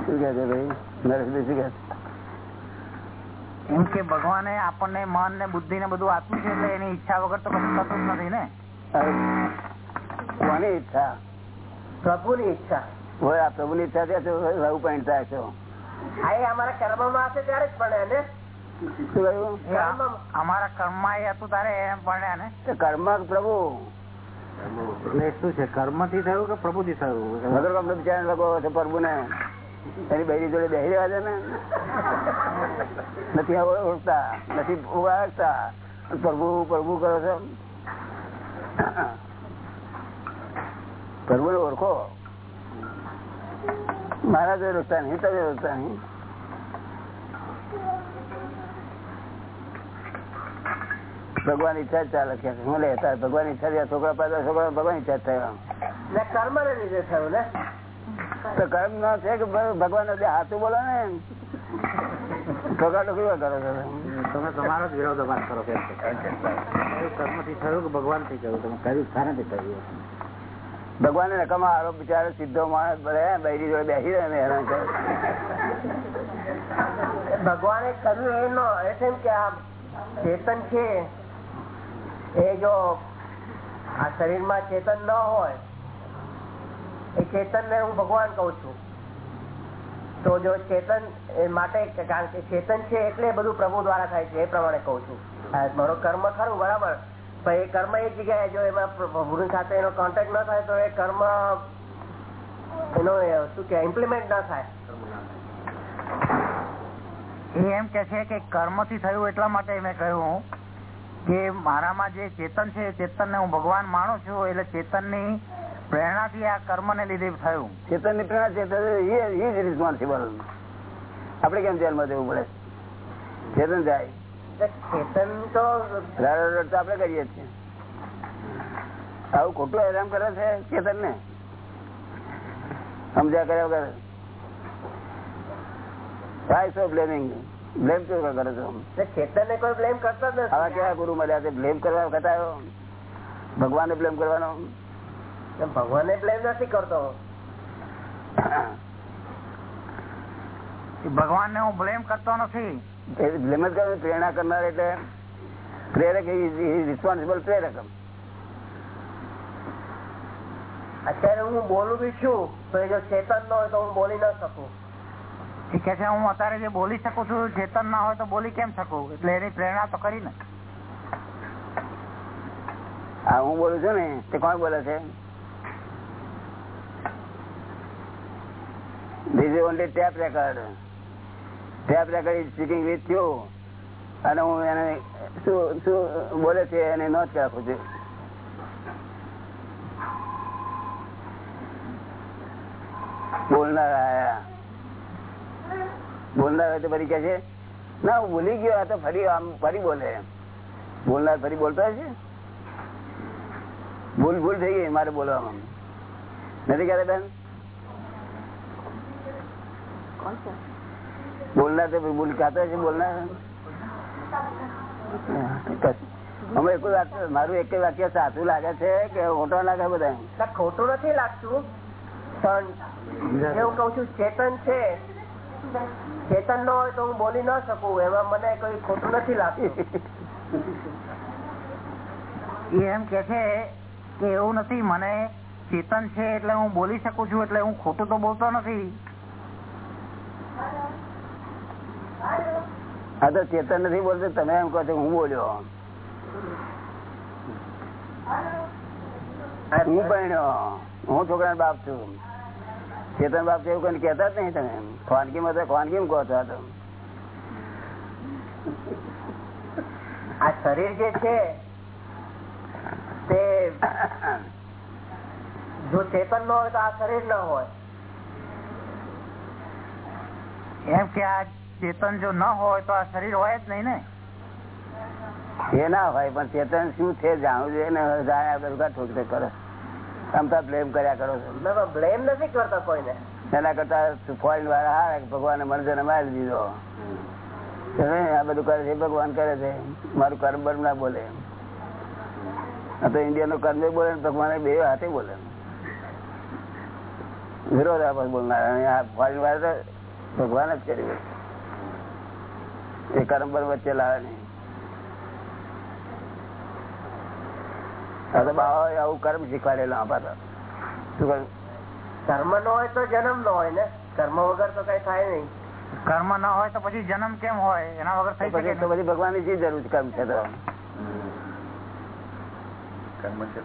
શું કે છે ભાઈ? નરેશભાઈ શું કે છે? એમ કે ભગવાને આપણને મન ને બુદ્ધિ ને બધું આપ્યું છે એટલે એની ઈચ્છા વગર તો કશું થતું જ નથી ને? કોની ઈચ્છા? પ્રભુની ઈચ્છા. હોય આ પ્રભુની ઈચ્છા છે તો રહું પણ થાય છે. હા એ અમારા કર્મમાં હશે ત્યારે જ પડે ને. અમારા કર્મમાં હતું તારે એમ પડ્યા ને. કર્મ પ્રભુ. એટલે શું છે કર્મથી થયું કે પ્રભુ થી થયું વગર કપડે બિચારા લોકો છે પ્રભુ ને એની બહેરી જોડે બેસી રહ્યા છે ને. નથી ઓળખતા નથી ઓળખતા પ્રભુ પ્રભુ કરો છો. ને ઓળખો. મારા જોઈ ઓળખતા નહીં તમે ઓળખતા નહીં. ભગવાન ઈચ્છા જ ચાલે છે. હું લેતા ભગવાન ઈચ્છા થયા છોકરા પાછા છોકરા ભગવાન ઈચ્છા થયા કર્મ ને લીધે થયું ને? તો કર્મ ના છે કે ભગવાન હાથું બોલો ને છોકરા ઠોકરી કરો છો. તમે તમારો જ વિરોધાભાસ કરો કે કર્મથી થયું કે ભગવાનથી થયું? તમે કર્યું સારા થી થયું ભગવાન રકમ આરોપ બિચારો સીધો માણસ ભલે બૈરી જોડે બેસી રહે હેરાન કરે ભગવાને કર્યું એનો એટલે કે આ ચેતન છે, એ જો આ શરીરમાં ચેતન ન હોય, એ ચેતન ને હું ભગવાન કઉ છું. તો જો ચેતન માટે, કારણ કે ચેતન છે એટલે બધું પ્રભુ દ્વારા થાય છે, એ પ્રમાણે કઉ છું. મારો કર્મ ખરું, બરાબર? પણ એ કર્મ એ જગ્યાએ જો એમાં પ્રભુ સાથે એનો કોન્ટેક્ટ ના થાય તો એ કર્મ એનો શું કે ઇમ્પ્લિમેન્ટ ના થાય. એ એમ કે છે કે કર્મથી થયું એટલા માટે મેં કહ્યું કે મારામાં જે ચેતન છે ચેતન ને હું ભગવાન માનું છું એટલે ચેતનની પ્રેરણા થી આ કર્મ ને લીધે થયું ચેતનની પ્રેરણા ચેતન રિસ્પોન્સિબલ આપડે કેમ જેલમાં જવું પડે? ચેતન જાય. ચેતન તો આપડે કરીએ છીએ. આવું ખોટું હેરાન કરે છે ચેતન ને સમજ્યા કર્યા વગર? વાય સો બ્લેમિંગ બ્લેમ કેવું કરે છો ચેતન ને કોઈ બ્લેમ કરતો જ નથી. કેવા ગુરુ મળ્યા છે? બ્લેમ કરવા વખત ભગવાન ભગવાન બ્લેમ કરવાનો? ભગવાન બ્લેમ નથી કરતો? ભગવાન ને હું બ્લેમ કરતો નથી. પ્રેરણા કરનાર એટલે પ્રેરક રિસ્પોન્સિબલ પ્રેરક અત્યારે હું બોલું બી છું જો ચેતન ન હોય તો હું બોલી ના શકું. કે છે હું અત્યારે જે બોલી શકું છું ચેતન ના હોય તો બોલી કેમ શકું? એટલે એની પ્રેરણા તો કરી ને. હા હું બોલું છું ને તે કોણ બોલે છે? ધીસ ઓનલી ટેપ રેકર્ડ છે છું. ફરી કે છે, ના, હું ભૂલી ગયો, આ તો ફરી આમ ફરી બોલે બોલનાર ફરી બોલતો હશે ભૂલ ભૂલ થઈ ગઈ મારે બોલવામાં. નથી કહેતા બેન? બોલનાર તો ભૂલ કહેતો છે બોલના? અમે એક વાક્ય મારું એક વાક્ય સાચું લાગે છે કે ખોટો લાગે બધા ખોટું નથી લાગતું. પણ એવું કઉ છું ચેતન છે. ચેતન નો હોય તો હું બોલી ન શકું એમાં મને કઈ ખોટું નથી લાગતું. એ એમ કે છે કે એવું નથી મને ચેતન છે એટલે હું બોલી શકું છું એટલે હું ખોટું તો બોલતો નથી. આ તો ચેતન નથી બોલતો? તમે એમ કહો હું બોલ્યો. હું ભણ્યો. હું છોકરા બાપ છું. ચેતન બાપ છે એવું કઈ કેતા જ નહીં તમે ખાનગી માં ખાનગી કહો છો તો. આ શરીર જે છે, તે જો ચેતન ન હોય તો આ શરીર ન હોય. એમ કે આ ચેતન જો ન હોય તો આ શરીર હોય જ નહીં ને. એ ના હોય પણ ચેતન શું છે જાણવું જોઈએ ને જાણ્યા બધા ઠોક કરો. તમતા બ્લેમ કર્યા કરો છો. બ્લેમ નથી કરતા કોઈને. એના કરતા ફોરેન વાળા હારે ભગવાન મને મારી દીધો. આ બધું કરે છે ભગવાન કરે છે. મારું કર્મ બર્મ ના બોલે. આ તો ઇન્ડિયા નું કર્મ બોલે ને ભગવાન બે હાથે બોલે. વિરોધ આપસ બોલનાર ફોરેન વાળા તો ભગવાન જ કર્યું એ કર્મ બર્મ વચ્ચે લાવે નહીં. બાવા આવું કર્મ શીખવાડેલા આપા શું કર્મ નો હોય તો જન્મ નો હોય ને? કર્મ વગર તો કઈ થાય નહીં. કર્મ ન હોય તો પછી જન્મ કેમ હોય? એના વગર થઈ શકે તો પછી ભગવાનની શી જરૂર છે કર્મ છે તો કર્મ છે.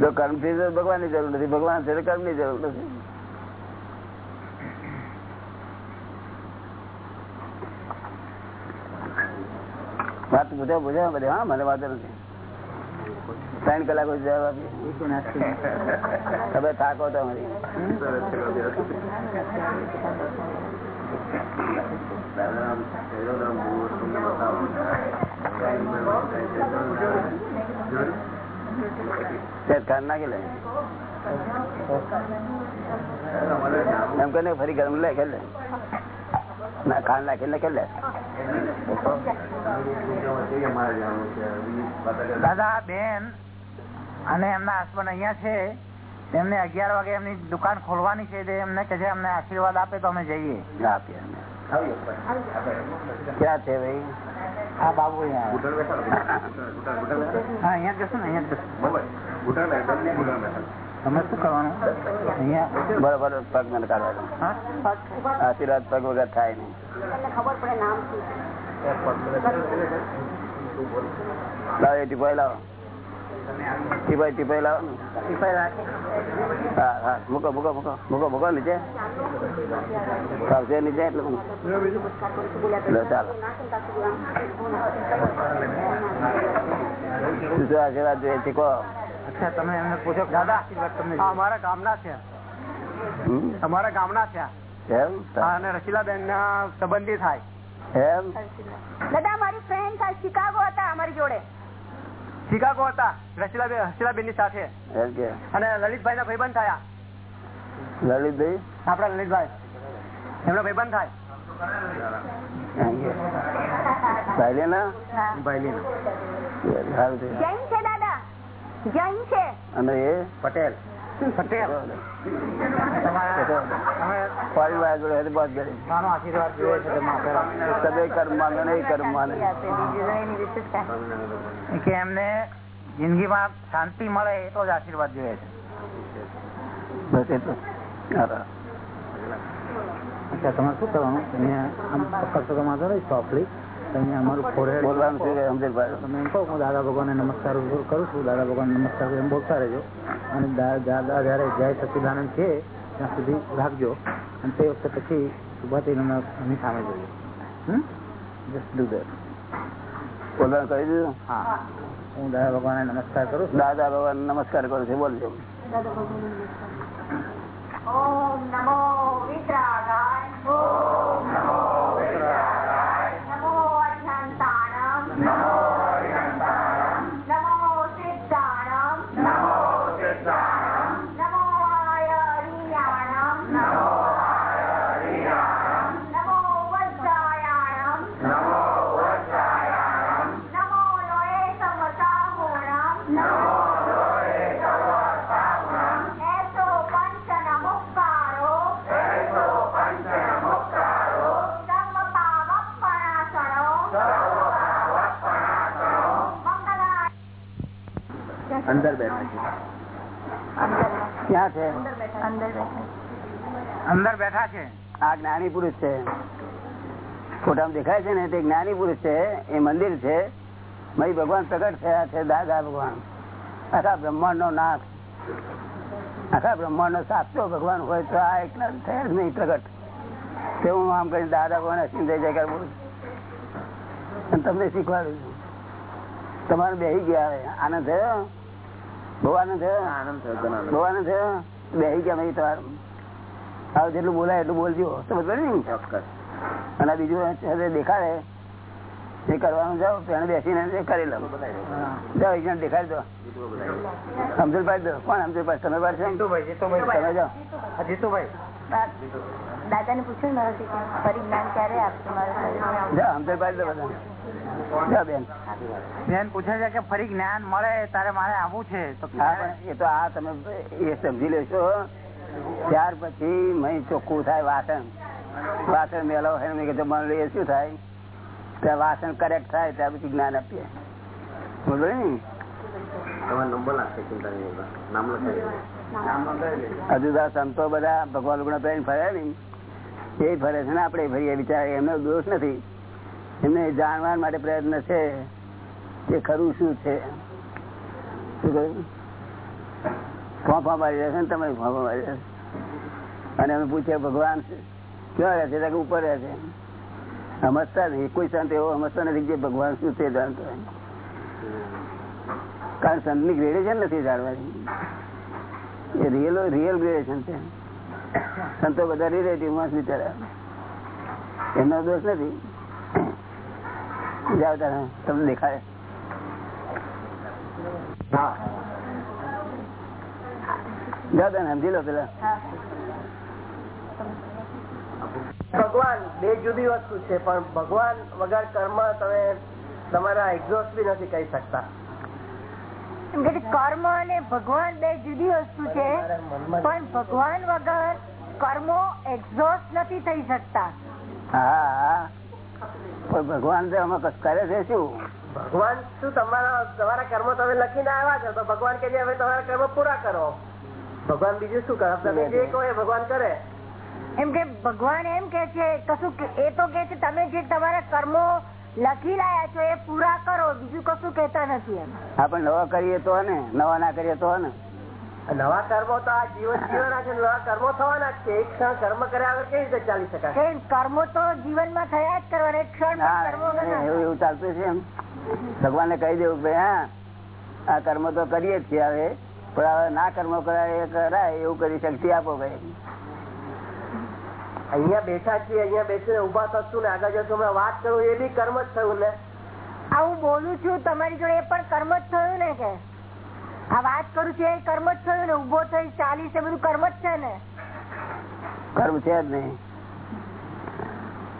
જો કર્મથી ભગવાનની જરૂર નથી ભગવાન છે કર્મની જરૂર નથી. વાત પૂછો પૂછો બધે, હા, મને વાંધો નથી. ત્રણ કલાક જવાબ આપીએ. તમે થાકો. તે એમ કે ફરી ગરમ લે ખેલ ના નાખી લે બતાવી દાદા બેન અને એમના હસબન્ડ અહિયાં છે. એમને અગિયાર વાગે એમની દુકાન ખોલવાની છે. એમને કે છે અમને આશીર્વાદ આપે તો અમે જઈએ. આપીએ ક્યાં છે ભાઈ? હા બાબુ અહીંયા. હા અહીંયા જશું ને અહીંયા જ તમે શું કરવાનું? અહીંયા બરોબર પગ મને કાઢવાનો? આશીર્વાદ પગ વગર થાય નહીં. લાવો એ ટીપાઈ લાવો. ટીપાઈ ટીપાઈ લાવો. હા હા. મૂકો મૂકો મૂકો. મૂકો મૂકો નીચે. આવશે નીચે એટલે ચાલો. શું આશીર્વાદ જોઈએ? શીખો. કહો અચ્છા તમે એમને પૂછો. દાદા આશીર્વાદ તમને અમારા ગામના છે? અમારા ગામના છે. એમ? અને રશીલાબેન ના સંબંધી થાય. એમ? દાદા મારી ફ્રેન્ડ શિકાગો હતા અમારી જોડે. શિકાગો હતા રશીલાબેન હસીલાબેનની સાથે અને લલિતભાઈ ના ભાઈબંધ થયા. લલિતભાઈ? આપડા લલિતભાઈ. એમના ભાઈબંધ થાય. એમ કે? અને એ પટેલ. કે એમને જિંદગીમાં શાંતિ મળે એટલો જ આશીર્વાદ જોઈએ છે. અચ્છા તમારે શું કરવાનું? અહીંયા આમ પકડશો તમારે સોફ્ટલી અહીંયા અમારું ફોરહેડ બોલવાનું છે કે તમે એમ કહો હું દાદા ભગવાનને નમસ્કાર કરું છું. દાદા ભગવાન નમસ્કાર એમ બોલતા રહેજો. અને દાદા જયારે જય સચિદાનંદ છે ત્યાં સુધી રાખજો. અને તે વખતે પછી ઉભાથી સામે જોઈએ. જસ્ટ ડુ દેટ બોલવાનું કહી દીધું? હા. હું દાદા ભગવાનને નમસ્કાર કરું છું. દાદા ભગવાન નમસ્કાર કરું છું. બોલજો. ઓમ નમો વિતરાગાય છે. અંદર બેઠા છે. આ જ્ઞાની પુરુષ છે. ફોટામાં દેખાય છે ને તે જ્ઞાની પુરુષ છે. એ મંદિર છે. મય ભગવાન પ્રગટ થયા છે દાદા ભગવાન. આખા બ્રહ્માંડ નો નાથ આખા બ્રહ્માંડ નો સાચો ભગવાન હોય તો આ એક થયા જ નહીં પ્રગટ. તે હું આમ કરી દાદા ભગવાન અસીમ થઈ જાય બોલું તમને શીખવાડું છું. તમારે બેસી ગયા હવે આનંદ થયો? બહુ આનંદ થયો આનંદ થયો બહુ આનંદ. થયો બેસી ગયા મેં તમારું. હવે જેટલું બોલાય એટલું બોલજો. સમજ ને અને બીજું દેખાડે એ કરવાનું જાઓ ત્યાં બેસીને કરી લો. જાઓ એક જણ દેખાડી દો. સમજણ પાડી દો. કોણ સમજણ પાડ તમે જીતુભાઈ તમે જાઓ. જીતુભાઈ. દાદા ને પૂછ્યું નરસિંહ ફરી જ્ઞાન ક્યારે આપશે મારું જાઓ સમજણ પાડી દો બધા બેન. બેન પૂછે છે કે ફરી જ્ઞાન મળે તારે મારે આવવું છે તો હા ક્યારે? પણ એ તો આ તમે એ સમજી લેશો ત્યાર પછી મહી ચોખ્ખું થાય વાસણ. વાસણ મેળવ મન શું થાય? ત્યાં વાસણ કરેક્ટ થાય ત્યાં પછી જ્ઞાન આપીએ. બોલો ને. હજુ સંતો બધા ભગવાન લુગડા પહેરીને ફરે ને? એ ફરે છે ને આપડે ફરીએ બિચારા એમનો દોષ નથી. એમને જાણવા માટે પ્રયત્ન છે કે ખરું શું છે? શું કહ્યું? ફોફા મારી રહ્યા છે ને તમે ફોફા મારી રહેશે. અને અમે પૂછ્યા ભગવાન, ક્યાં રહે છે? ઉપર રહે છે. સમજતા નથી કોઈ સંત એવો સમજતા નથી કે ભગવાન શું છે જાણતો કારણ સંતની ગ્રેડેશન નથી જાણવાની. એ રિયલ રિયલ ગ્રેડેશન છે. સંતો બધા રિલેટિવ માણસ બિચારા. એમનો દોષ નથી. તમને દેખાય જાઓ સમજી લો પેલા. ભગવાન બે જુદી વસ્તુ છે પણ ભગવાન વગર કર્મ તમે તમારા એક્ઝોસ્ટ બી નથી કહી શકતા. કર્મ અને ભગવાન બે જુદી વસ્તુ છે પણ ભગવાન વગર કર્મો એક્ઝોસ્ટ નથી થઈ શકતા. હા. પણ ભગવાન આમાં કરે છે શું? ભગવાન શું તમારા તમારા કર્મ તમે લખીને આવ્યા છો? તો ભગવાન કે હવે તમારા કર્મ પૂરા કરો. ભગવાન બીજું શું કરો? તમે જે કહો એ ભગવાન કરે. એમ કે ભગવાન એમ કે છે કશું કે- એ તો કે છે તમે જે તમારા કર્મો લખી લાયા છો એ પૂરા કરો. બીજું કશું કેતા નથી એમ. આપણે નવા કરીએ તો ને? નવા ના કરીએ તો ને? નવા કર્મો તો આ જીવન જીવવાના છે નવા કર્મો થવાના જ છે. એક ક્ષણ કર્મ કર્યા વગર કેવી રીતે ચાલી શકાય? કર્મો તો જીવનમાં થયા જ કરવાના. એક ક્ષણ એવું એવું ચાલતું છે એમ. ભગવાનને કહી દેવું કે હા આ કર્મ તો કરીએ જ છીએ હવે. પણ હવે ના કર્મ કરાય એ કરાય એવું કરી શક્તિ આપો ભાઈ. અહિયાં બેઠા છીએ અહિયાં બેસીને ઊભા થશું ને આગળ જશું વાત કરું એ બી કર્મ જ થયું ને. આવું બોલું છું તમારી જોડે એ પણ કર્મ જ થયું ને કે? આ વાત કરું છું એ કર્મ જ થયું ને ઊભો થઈ ચાલીસ એ બધું કર્મ જ છે ને. કર્મ છે જ નહીં.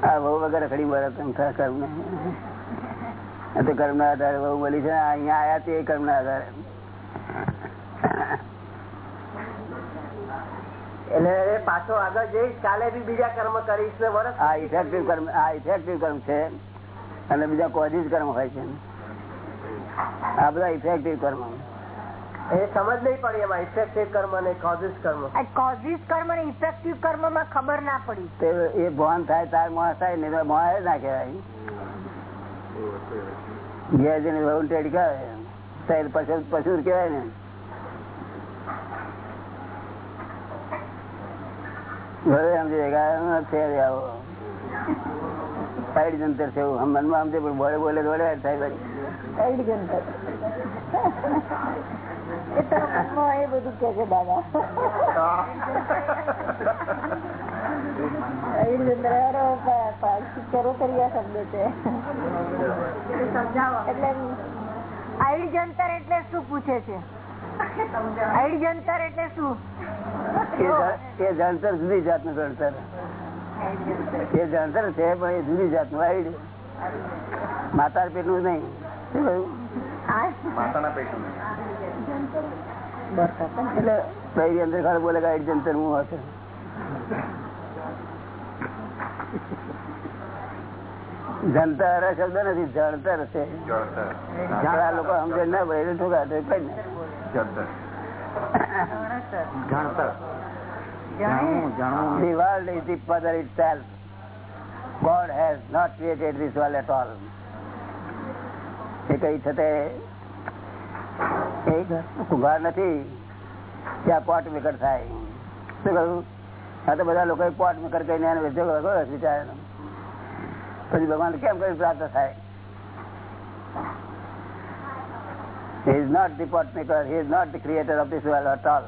આ બહુ વગર ખડી કર્મ ને તો કર્મ ના આધારે બહુ બોલી છે અહીંયા આયા તે કર્મ ના આધારે. એટલે પાછો આગળ જઈશ કાલે બી બીજા કર્મ કરીશ ને વર્ષ આ ઇફેક્ટિવ કર્મ આ ઇફેક્ટિવ કર્મ છે. અને બીજા કોઝિસ કર્મ હોય છે. આ બધા ઇફેક્ટિવ કર્મ. એ સમજ નહીં પડી એમાં ઇફેક્ટિવ કર્મ અને કોઝિસ કર્મ. કોઝિસ કર્મ અને ઇફેક્ટિવ કર્મમાં ખબર ના પડી. એ ભાન થાય તાર માણસ થાય ને તો ના કહેવાય. ઘેર જઈને વહુ કહેવાય. તો પશુ પશુ કહેવાય ને. ઘરે સમજે કે છે આવો. સાઈડ જંતર છે એવું. મનમાં સમજે પણ બોલે બોલે દોડે થાય સાઈડ જંતર. એ બધું કે છે દાદા અરે કર્યા શબ્દ છે. એટલે આઈડ જંતર એટલે શું પૂછે છે? આઈડ જંતર એટલે શું? એ જંતર જુદી જાતનું જંતર. એ જંતર છે પણ એ જુદી જાતનું આઈડ. માતા પેટનું નહીં. શું કહ્યું? માતાના પેટનું એટલે પહેરી અંદર ખાલી બોલે કે જંતર હું હશે. જંતર શબ્દ નથી જળતર છે જાણા લોકો સમજે ના ભાઈ એટલે ઠોકા તો કઈ ને જાણતર જાણવું જાણવું. The world is the mother itself. God has not created this world at all. એ કઈ છે તે એ કુંભાર નથી. ત્યાં પોટ મેકર થાય. શું કહ્યું? આ તો બધા લોકો પોટ મેકર કરીને એને વેચો વિચાર પછી ભગવાન કેમ કરી પ્રાપ્ત થાય? He is not the pot maker, he is not the creator of this world at all.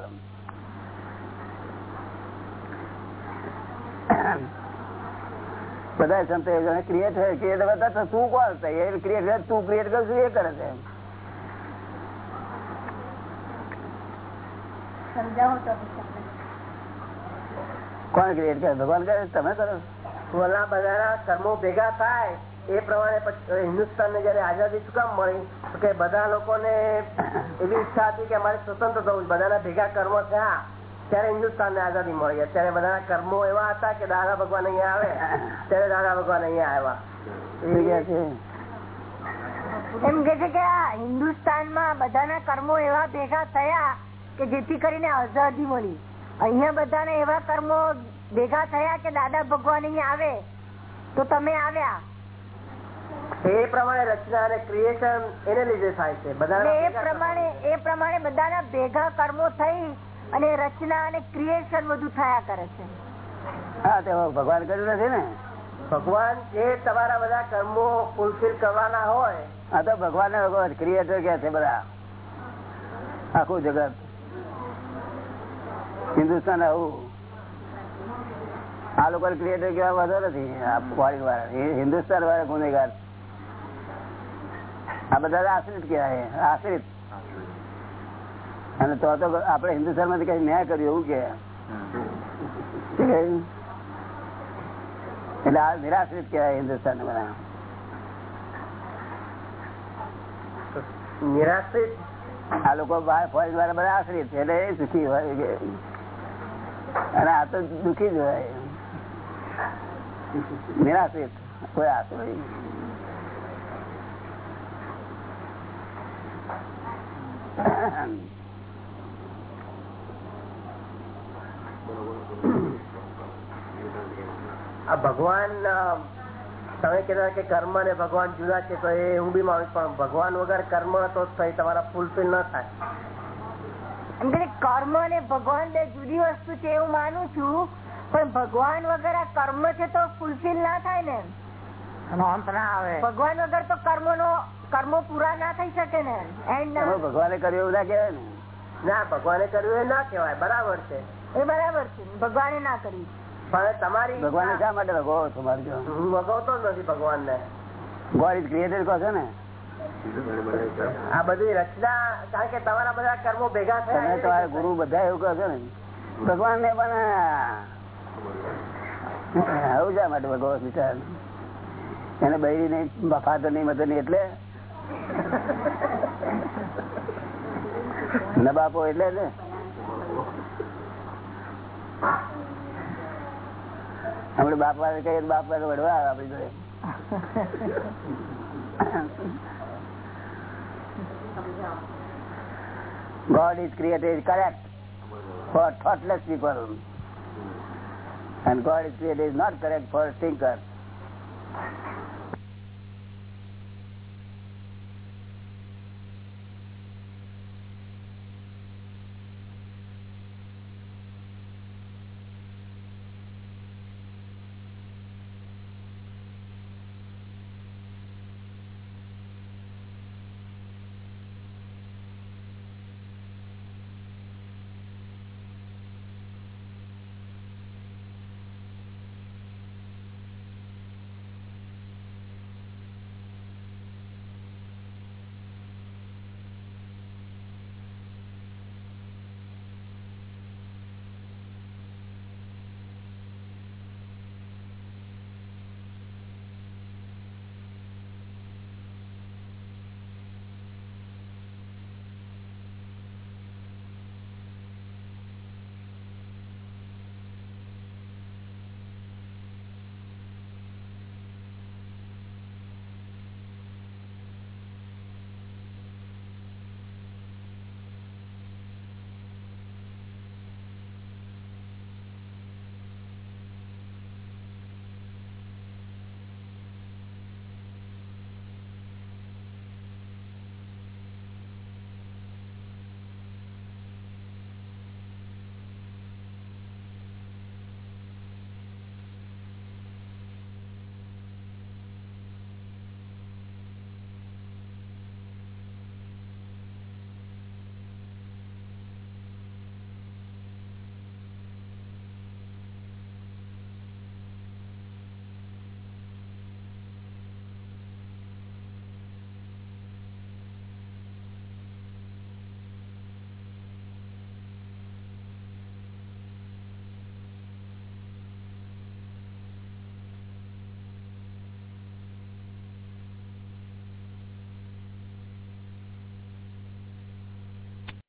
બધા સંતો ક્રિએટ ક્રિએટ કરતા તું કોણ થાય એ ક્રિએટ તું ક્રિએટ કરશું એ કરે છે. સમજાવો તો કોણ ક્રિએટ કરે? ભગવાન કરે? તમે કરો. ઓલા બધા કર્મો ભેગા થાય. એ પ્રમાણે હિન્દુસ્તાન ને જયારે આઝાદી શું કામ મળી કે બધા લોકોને એવી ઈચ્છા હતી કે અમારે સ્વતંત્ર થવું બધાના ભેગા કર્મો થયા ત્યારે હિન્દુસ્તાન ને આઝાદી મળી અત્યારે બધાના કર્મો એવા હતા કે દાદા ભગવાન અહીંયા આવે ત્યારે દાદા ભગવાન અહીંયા આવ્યા. છે? એમ કે છે કે હિન્દુસ્તાનમાં બધાના કર્મો એવા ભેગા થયા કે જેથી કરીને આઝાદી મળી. અહિયાં બધાને એવા કર્મો ભેગા થયા કે દાદા ભગવાન આવે તો તમે આવ્યા. એ પ્રમાણે રચના અને ક્રિએશન એને લીધે થાય છે. બધા એ પ્રમાણે એ પ્રમાણે બધાના ભેગા કર્મો થઈ અને રચના અને ક્રિએશન બધું થયા કરે છે. હા તો ભગવાન કર્યું નથી ને. ભગવાન જે તમારા બધા કર્મો ફુલફિલ કરવાના હોય આ તો ભગવાન ક્રિએટર કે છે બધા. આખું જગત. હિન્દુસ્તાન આવું આ લોકો ક્રિએટર કેવા વધુ નથી આ ફોરેન વાળા એ હિન્દુસ્તાન વાળા ગુનેગાર આ બધા આશ્રિત કહેવાય આશ્રિત અને તો તો આપણે હિન્દુસ્તાનમાંથી કઈ ન્યાય કર્યું એવું કે શું કહ્યું? એટલે આ નિરાશ્રિત કહેવાય હિન્દુસ્તાન બધા નિરાશ્રિત આ લોકો બહાર ફોરેન વાળા બધા આશ્રિત છે એટલે એ સુખી હોય કે અને આ તો દુઃખી જ હોય. નિરાશ્રિત કોઈ આશરો આ ભગવાન તમે કહેતા કે કર્મ અને ભગવાન જુદા છે, તો એ હું બી માનું પણ ભગવાન વગર કર્મ તો તમારા ફૂલફિલ ના થાય. એમ કે કર્મ અને ભગવાન બે જુદી વસ્તુ છે એવું માનું છું પણ ભગવાન વગર આ કર્મ છે તો ફૂલફિલ ના થાય ને. અંત ના આવે. ભગવાન વગર તો કર્મ નો કર્મો પૂરા ના થઈ શકે ને. એન્ડ ભગવાને કર્યું એવું ના કહેવાય ને. ના ભગવાને કર્યું એ ના કહેવાય. બરાબર છે. એ બરાબર છે. ભગવાને ના કર્યું. પણ તમારી ભગવાન શા માટે ભગવો તમારે જો હું વગવતો જ નથી ભગવાન ને ગોડ ઇઝ ક્રિએટેડ કહો છો ને? આ બધી રચના કારણ કે તમારા બધા કર્મો ભેગા તમે થયા તમારા ગુરુ બધા એવું કહો છો ને ભગવાન ને પણ આવું શા માટે ભગવાન વિચાર એને બૈરી નહીં ફાધર નહીં મધર નહીં એટલે? ન બાપો એટલે ને? આપડે બાપ કહીએ બાપ વડવા આવે આપડી જોડે. God is created correct for thoughtless people. And God is created is not correct for thinker.